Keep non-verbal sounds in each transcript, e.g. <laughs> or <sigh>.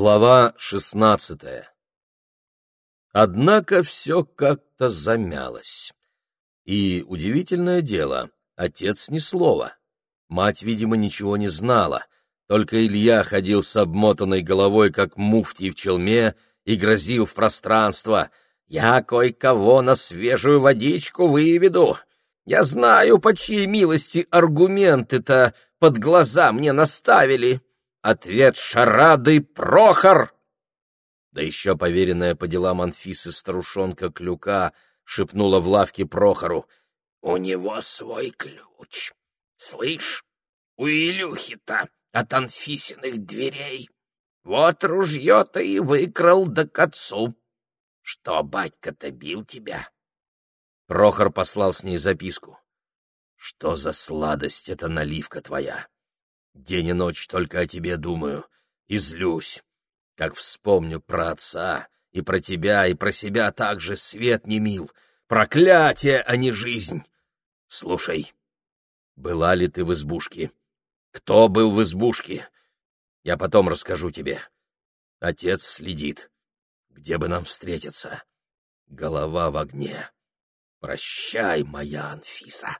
Глава шестнадцатая Однако все как-то замялось. И, удивительное дело, отец ни слова. Мать, видимо, ничего не знала. Только Илья ходил с обмотанной головой, как муфтий в челме, и грозил в пространство. «Я кое-кого на свежую водичку выведу. Я знаю, по чьей милости аргументы-то под глаза мне наставили». Ответ шарады Прохор! Да еще поверенная по делам Анфисы старушонка Клюка шепнула в лавке Прохору. — У него свой ключ. Слышь, у Илюхи-то от Анфисиных дверей. Вот ружье-то и выкрал да к отцу. Что, батька-то бил тебя? Прохор послал с ней записку. — Что за сладость эта наливка твоя? День и ночь только о тебе думаю и злюсь. Как вспомню про отца и про тебя, и про себя также свет не мил. Проклятие, а не жизнь. Слушай, была ли ты в избушке? Кто был в избушке? Я потом расскажу тебе. Отец следит. Где бы нам встретиться? Голова в огне. Прощай, моя Анфиса.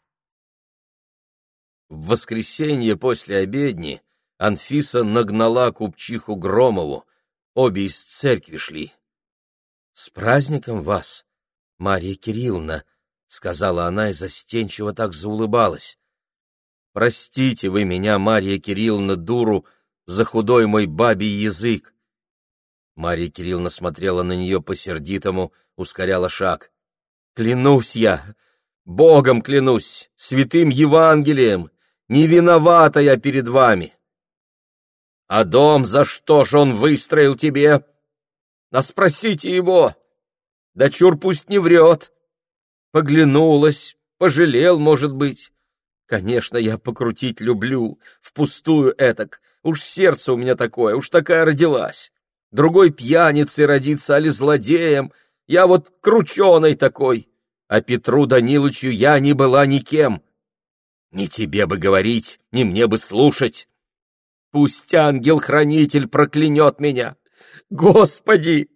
В воскресенье после обедни Анфиса нагнала купчиху Громову, обе из церкви шли. — С праздником вас, Марья Кирилловна! — сказала она и застенчиво так заулыбалась. — Простите вы меня, Марья Кирилловна, дуру, за худой мой бабий язык. Марья Кирилловна смотрела на нее по-сердитому, ускоряла шаг. — Клянусь я, Богом клянусь, святым Евангелием, не виновата я перед вами. А дом за что ж он выстроил тебе? А спросите его. Да чур пусть не врет. Поглянулась, пожалел, может быть. Конечно, я покрутить люблю, впустую этак. Уж сердце у меня такое, уж такая родилась. Другой пьяницей родится, али злодеем. Я вот крученый такой. А Петру Даниловичу я не была никем. Не тебе бы говорить, не мне бы слушать. Пусть ангел-хранитель проклянет меня. Господи!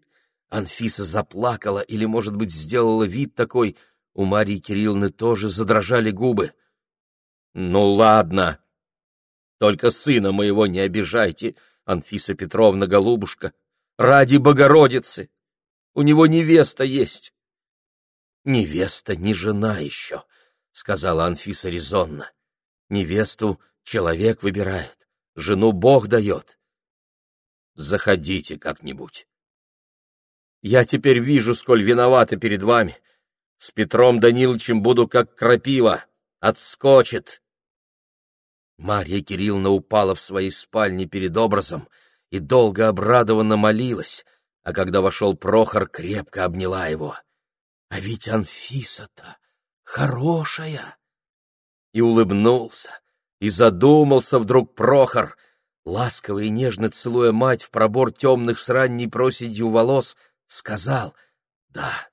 Анфиса заплакала или, может быть, сделала вид такой. У Марии Кирилловны тоже задрожали губы. Ну ладно. Только сына моего не обижайте, Анфиса Петровна голубушка. Ради Богородицы. У него невеста есть. Невеста не жена еще, — сказала Анфиса резонно. — Невесту человек выбирает, жену Бог дает. Заходите как-нибудь. Я теперь вижу, сколь виновата перед вами. С Петром Даниловичем буду как крапива. Отскочит. Марья Кирилловна упала в своей спальне перед образом и долго обрадованно молилась, а когда вошел Прохор, крепко обняла его. А ведь Анфиса-то хорошая. И улыбнулся, и задумался вдруг Прохор, ласково и нежно целуя мать в пробор темных с ранней проседью волос, сказал «Да,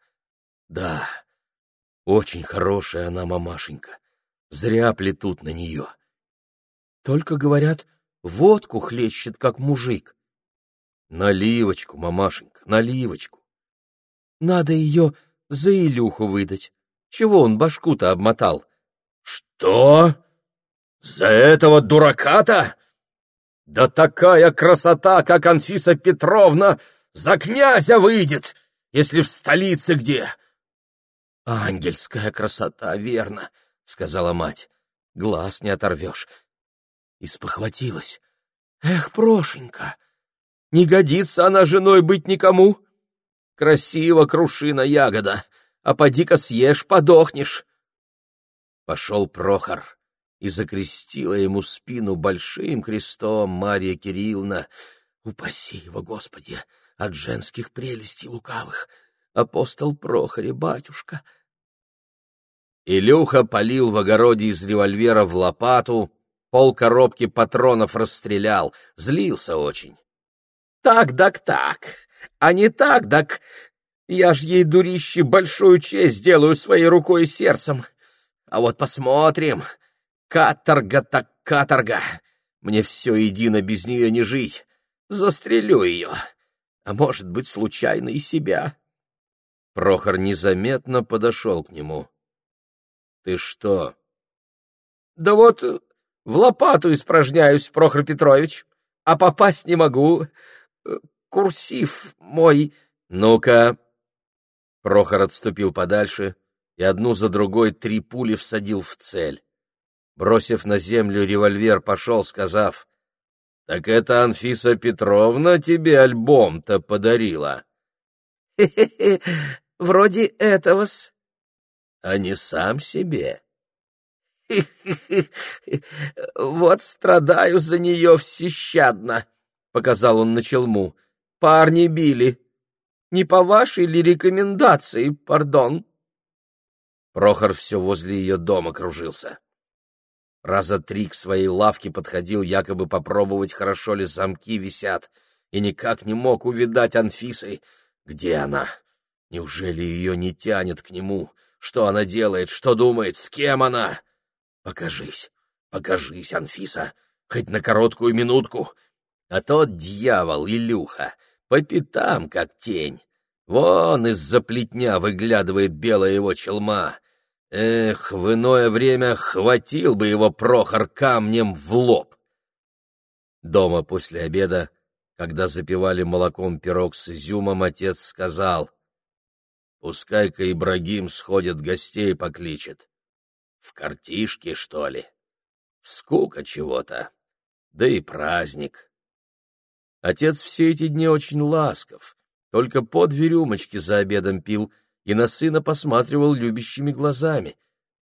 да, очень хорошая она мамашенька, зря плетут на нее. Только, говорят, водку хлещет, как мужик. Наливочку, мамашенька, наливочку. Надо ее за Илюху выдать, чего он башку-то обмотал? — Что? За этого дурака-то? Да такая красота, как Анфиса Петровна, за князя выйдет, если в столице где. — Ангельская красота, верно, — сказала мать. — Глаз не оторвешь. И спохватилась. — Эх, Прошенька, не годится она женой быть никому. Красиво крушина ягода а поди-ка съешь, подохнешь. Пошел Прохор и закрестила ему спину большим крестом Марья Кирилловна. Упаси его, Господи, от женских прелестей лукавых. Апостол Прохоре, батюшка. Илюха полил в огороде из револьвера в лопату, пол коробки патронов расстрелял, злился очень. — Так, так, так, а не так, так я ж ей, дурище, большую честь сделаю своей рукой и сердцем. А вот посмотрим. Каторга так каторга. Мне все едино без нее не жить. застрелю ее, а может быть, случайно и себя. Прохор незаметно подошел к нему. — Ты что? — Да вот в лопату испражняюсь, Прохор Петрович, а попасть не могу. Курсив мой... — Ну-ка! Прохор отступил подальше и одну за другой три пули всадил в цель. Бросив на землю револьвер, пошел, сказав, «Так это Анфиса Петровна тебе альбом-то подарила?» «Хе-хе-хе, вроде этого-с». «А не сам себе?» «Вот страдаю за нее всещадно», — показал он на челму. «Парни били. Не по вашей ли рекомендации, пардон?» Прохор все возле ее дома кружился. Раза три к своей лавке подходил якобы попробовать, хорошо ли замки висят, и никак не мог увидать Анфисы. Где она? Неужели ее не тянет к нему? Что она делает? Что думает? С кем она? Покажись, покажись, Анфиса, хоть на короткую минутку. А тот дьявол, Илюха, по пятам, как тень. Вон из-за плетня выглядывает белая его челма. Эх, в иное время хватил бы его Прохор камнем в лоб. Дома после обеда, когда запивали молоком пирог с изюмом, отец сказал, «Пускай-ка Ибрагим сходит гостей покличет. В картишке, что ли? Скука чего-то. Да и праздник». Отец все эти дни очень ласков, только по две рюмочки за обедом пил — и на сына посматривал любящими глазами.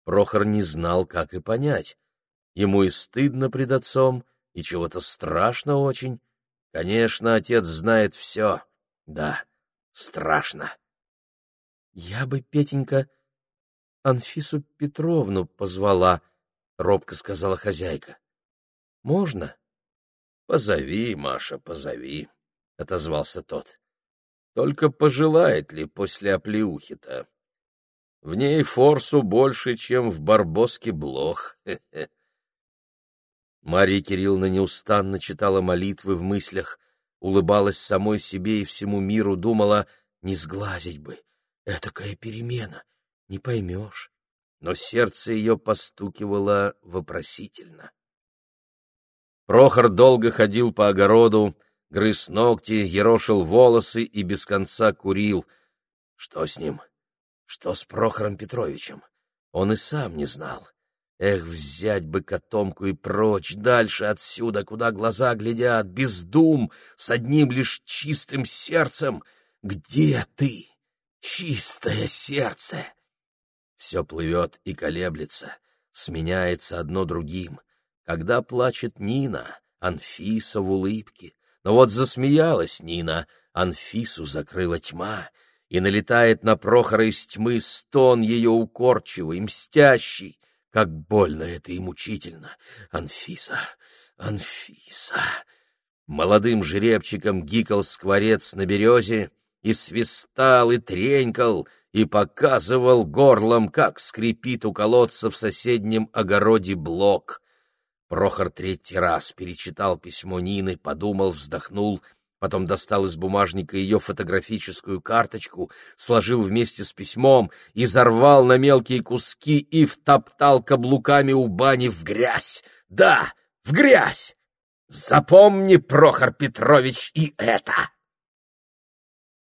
Прохор не знал, как и понять. Ему и стыдно пред отцом, и чего-то страшно очень. Конечно, отец знает все. Да, страшно. — Я бы, Петенька, Анфису Петровну позвала, — робко сказала хозяйка. — Можно? — Позови, Маша, позови, — отозвался тот. Только пожелает ли после оплеухи-то? В ней форсу больше, чем в барбоске блох. <laughs> Мария Кирилловна неустанно читала молитвы в мыслях, улыбалась самой себе и всему миру, думала, не сглазить бы. Этакая перемена, не поймешь. Но сердце ее постукивало вопросительно. Прохор долго ходил по огороду, грыз ногти, ерошил волосы и без конца курил. Что с ним? Что с Прохором Петровичем? Он и сам не знал. Эх, взять бы котомку и прочь, дальше отсюда, куда глаза глядят, без дум, с одним лишь чистым сердцем. Где ты, чистое сердце? Все плывет и колеблется, сменяется одно другим. Когда плачет Нина, Анфиса в улыбке, но вот засмеялась Нина, Анфису закрыла тьма, и налетает на Прохора из тьмы стон ее укорчивый, мстящий. Как больно это и мучительно. Анфиса, Анфиса. Молодым жеребчиком гикал скворец на березе, и свистал, и тренькал, и показывал горлом, как скрипит у колодца в соседнем огороде блок. Прохор третий раз перечитал письмо Нины, подумал, вздохнул, потом достал из бумажника ее фотографическую карточку, сложил вместе с письмом, изорвал на мелкие куски и втоптал каблуками у бани в грязь. Да, в грязь! Запомни, Прохор Петрович, и это!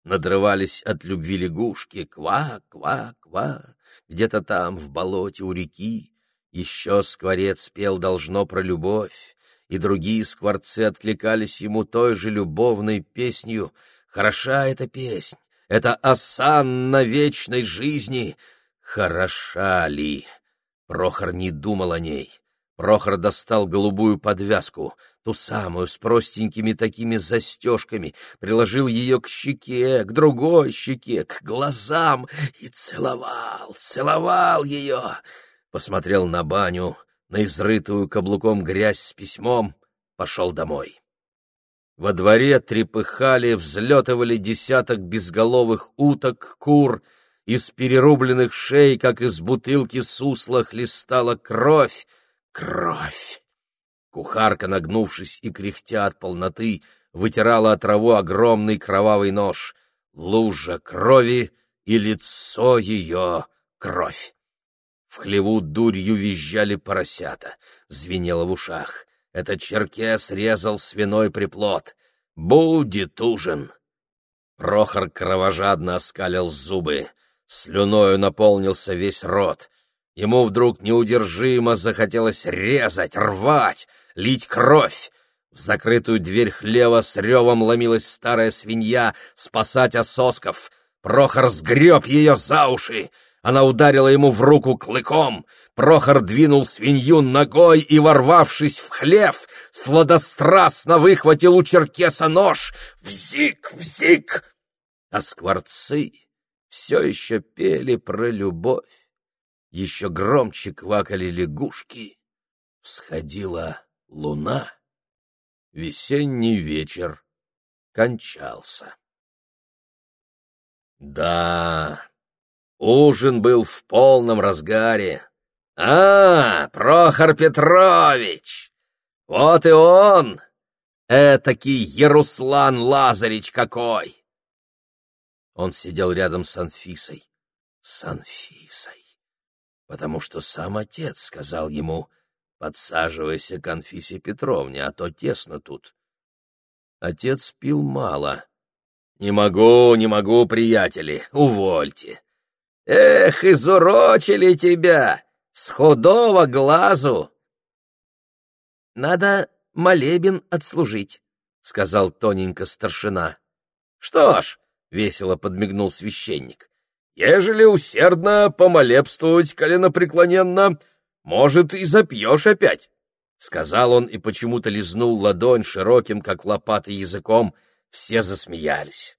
Надрывались от любви лягушки, ква, ква, ква, где-то там, в болоте у реки, еще скворец пел должно про любовь, и другие скворцы откликались ему той же любовной песнью. Хороша эта песнь, это осанна вечной жизни. Хороша ли? Прохор не думал о ней. Прохор достал голубую подвязку, ту самую с простенькими такими застежками, приложил ее к щеке, к другой щеке, к глазам и целовал, целовал ее посмотрел на баню, на изрытую каблуком грязь с письмом, пошел домой. Во дворе трепыхали, взлетывали десяток безголовых уток, кур, из перерубленных шей, как из бутылки сусла, хлестала кровь, кровь. Кухарка, нагнувшись и кряхтя от полноты, вытирала от траву огромный кровавый нож. Лужа крови и лицо ее кровь. В хлеву дурью визжали поросята, звенело в ушах. Этот черкес резал свиной приплод. Будет ужин! Прохор кровожадно оскалил зубы. Слюною наполнился весь рот. Ему вдруг неудержимо захотелось резать, рвать, лить кровь. В закрытую дверь хлева с ревом ломилась старая свинья спасать ососков. Прохор сгреб ее за уши. Она ударила ему в руку клыком. Прохор двинул свинью ногой и, ворвавшись в хлев, сладострастно выхватил у черкеса нож. «Взик! Взик!» А скворцы все еще пели про любовь. Еще громче квакали лягушки. Всходила луна. Весенний вечер кончался. Да, ужин был в полном разгаре. А, Прохор Петрович! Вот и он! Этакий Яруслан Лазарич какой! Он сидел рядом с Анфисой. С Анфисой. Потому что сам отец сказал ему, подсаживайся к Анфисе Петровне, а то тесно тут. Отец пил мало. «Не могу, не могу, приятели, увольте!» «Эх, изурочили тебя! С худого глазу!» «Надо молебен отслужить», — сказал тоненько старшина. «Что ж, — весело подмигнул священник. «Ежели усердно помолебствовать коленопреклоненно, может, и запьешь опять», — сказал он и почему-то лизнул ладонь широким, как лопата, языком. Все засмеялись.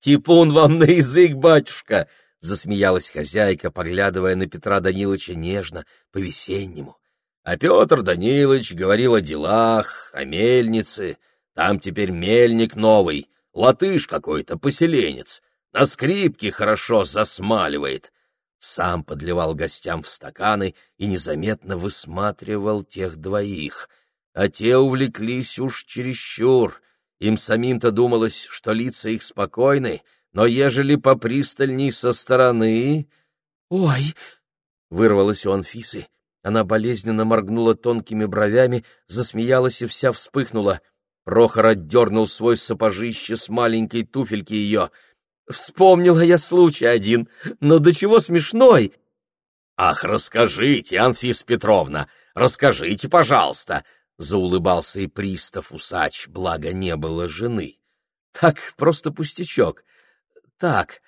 «Типун вам на язык, батюшка!» — засмеялась хозяйка, поглядывая на Петра Даниловича нежно, по-весеннему. А Петр Данилович говорил о делах, о мельнице. Там теперь мельник новый, латыш какой-то, поселенец, на скрипке хорошо засмаливает. Сам подливал гостям в стаканы и незаметно высматривал тех двоих, а те увлеклись уж чересчур. Им самим-то думалось, что лица их спокойны, но ежели попристальней со стороны... «Ой!» — вырвалось у Анфисы. Она болезненно моргнула тонкими бровями, засмеялась и вся вспыхнула — Прохор отдернул свой сапожище с маленькой туфельки ее. «Вспомнила я случай один, но до чего смешной!» «Ах, расскажите, Анфис Петровна, расскажите, пожалуйста!» Заулыбался и пристав усач, благо не было жены. «Так, просто пустячок. Так,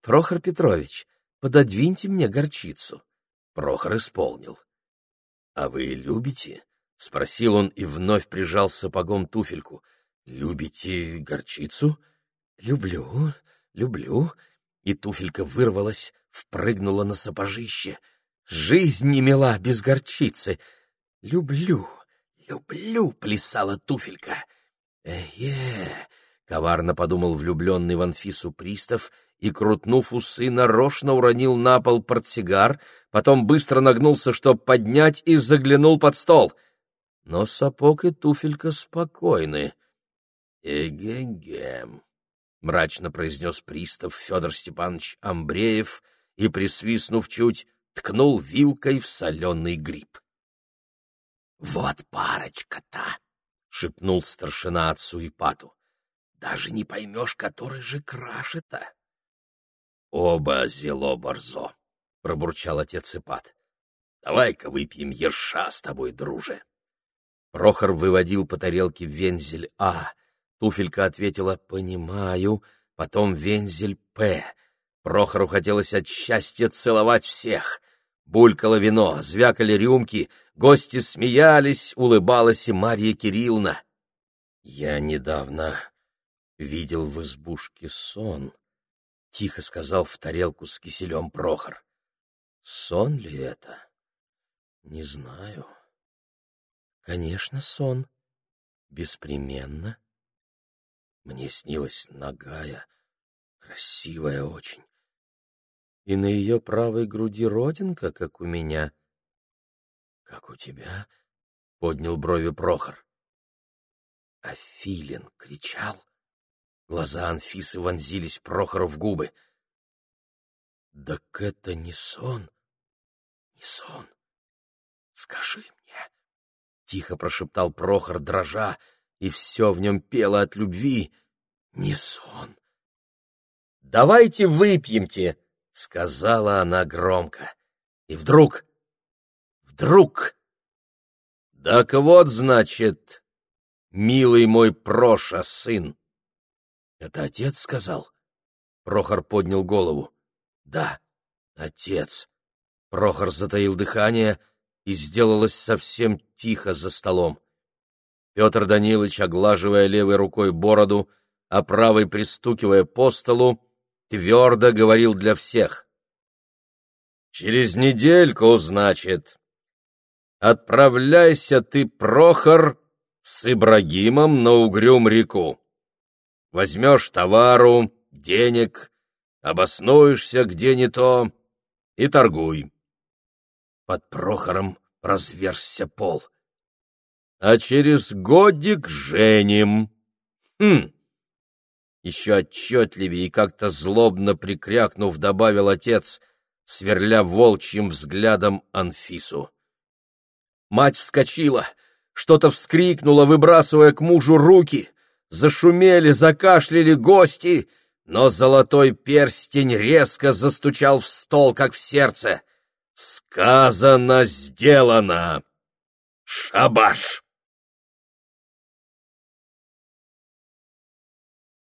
Прохор Петрович, пододвиньте мне горчицу». Прохор исполнил. «А вы любите?» — спросил он и вновь прижал сапогом туфельку. «Любите горчицу?» «Люблю, люблю». И туфелька вырвалась, впрыгнула на сапожище. «Жизнь не мила без горчицы!» «Люблю, люблю!» — плясала туфелька. «Э-е!» — коварно подумал влюбленный в Анфису пристав и, крутнув усы, нарочно уронил на пол портсигар, потом быстро нагнулся, чтоб поднять, и заглянул под стол — но сапог и туфелька спокойны. «Эге-гем», — мрачно произнес пристав Федор Степанович Амбреев и, присвистнув чуть, ткнул вилкой в соленый гриб. «Вот парочка-то!» — шепнул старшина отцу Ипату. «Даже не поймешь, который же краше-то!» «Оба зело борзо!» — пробурчал отец Ипат. «Давай-ка выпьем ерша с тобой, друже!» Прохор выводил по тарелке вензель А. Туфелька ответила «понимаю», потом вензель П. Прохору хотелось от счастья целовать всех. Булькало вино, звякали рюмки, гости смеялись, улыбалась и Марья Кирилловна. «Я недавно видел в избушке сон», — тихо сказал в тарелку с киселем Прохор. «Сон ли это? Не знаю». Конечно, сон. Беспременно. Мне снилась ногая, красивая очень. И на ее правой груди родинка, как у меня. — Как у тебя? — поднял брови Прохор. А Филин кричал. Глаза Анфисы вонзились Прохору в губы. «Так это не сон, не сон. Скажи мне!» Тихо прошептал Прохор, дрожа, и все в нем пело от любви. «Не сон!» «Давайте выпьемте!» — сказала она громко. И вдруг, вдруг... «Так вот, значит, милый мой Проша, сын!» «Это отец сказал?» Прохор поднял голову. «Да, отец». Прохор затаил дыхание, и сделалось совсем тихо за столом. Петр Данилович, оглаживая левой рукой бороду, а правой пристукивая по столу, твердо говорил для всех. «Через недельку, значит, отправляйся ты, Прохор, с Ибрагимом на Угрюм-реку. Возьмешь товару, денег, обоснуешься где не то и торгуй. Под Прохором разверзся пол. А через годик женим. Хм! Еще отчетливее и как-то злобно прикрякнув, добавил отец, сверля волчьим взглядом Анфису. Мать вскочила, что-то вскрикнула, выбрасывая к мужу руки. Зашумели, закашляли гости, но золотой перстень резко застучал в стол, как в сердце. «Сказано, сделано! Шабаш!»